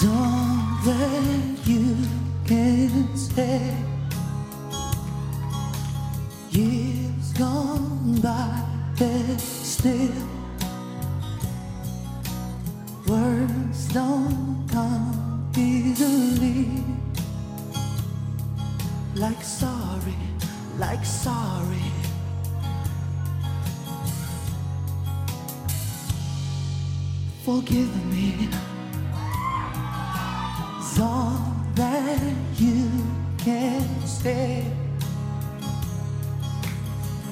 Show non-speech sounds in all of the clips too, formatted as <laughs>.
It's all that you can say. Years gone by, there's still words don't come easily. Like sorry, like sorry. Forgive me. It's all that you can say.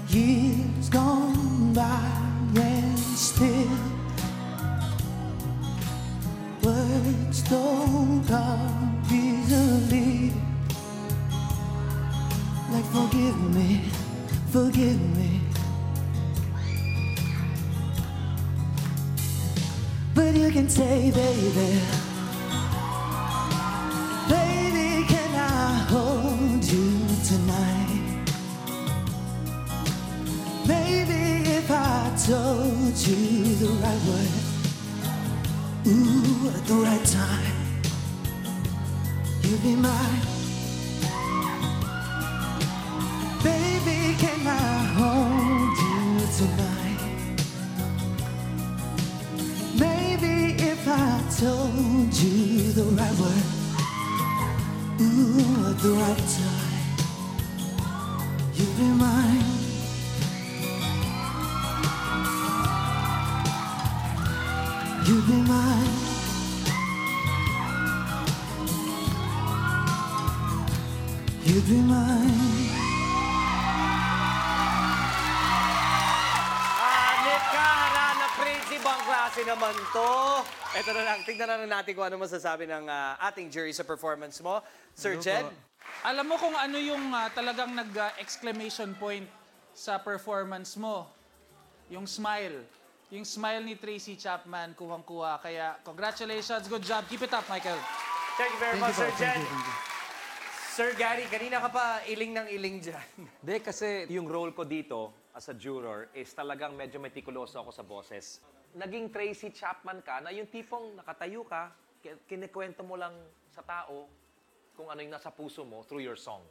Years gone by and still words don't come easily. Like forgive me, forgive me. But you can say, baby, told you the right word, ooh, at the right time, you'd be mine. Baby, can I hold you tonight? Maybe if I told you the right word, ooh, at the right time, You'd be mine. You'd be mine. Anit ka, Harana Principe. Ang klase naman to. Ito na lang, tignan na lang natin kung ano masasabi ng ah, ating jury sa performance mo. Sir Jed? Alam mo kung ano yung ah, talagang nag-exclamation point sa performance mo? Yung smile. Yung smile ni Tracy Chapman, kuhang-kuha. Kaya congratulations, good job. Keep it up, Michael. Thank you very Thank much, you po, Sir thank Jed. you, thank you. Sir Gary, kanina ka pa iling ng iling dyan. <laughs> Hindi, kasi yung role ko dito as a juror is talagang medyo meticuloso ako sa boses. Naging Tracy Chapman ka na yung tipong nakatayo ka, ki- kinikwento mo lang sa tao kung ano yung nasa puso mo through your song.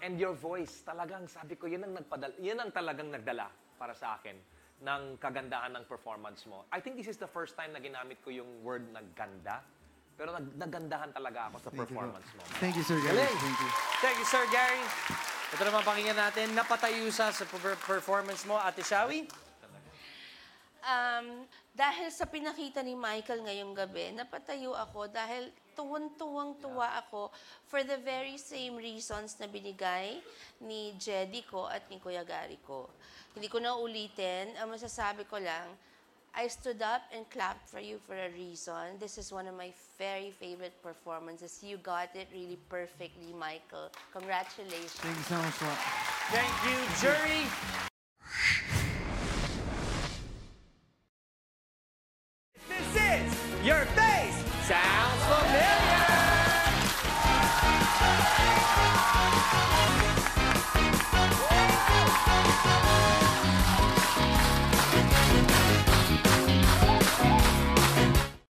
And your voice, talagang sabi ko, yan ang, nagpadala, yan ang talagang nagdala para sa akin ng kagandahan ng performance mo. I think this is the first time na ginamit ko yung word na ganda, pero nag, nagandahan talaga ako sa performance mo. Thank you, Sir Gary. Galing. Thank you. Thank you, Sir Gary. Ito naman pakinggan natin, napatayo sa, sa per- performance mo, Ate Shawi. Um, dahil sa pinakita ni Michael ngayong gabi, napatayo ako dahil tuwang-tuwang-tuwa ako for the very same reasons na binigay ni Jedi ko at ni Kuya Gary ko. Hindi ko na ulitin. Ang masasabi ko lang, I stood up and clapped for you for a reason. This is one of my very favorite performances. You got it really perfectly, Michael. Congratulations. Thank you so much. Thank you, jury. You're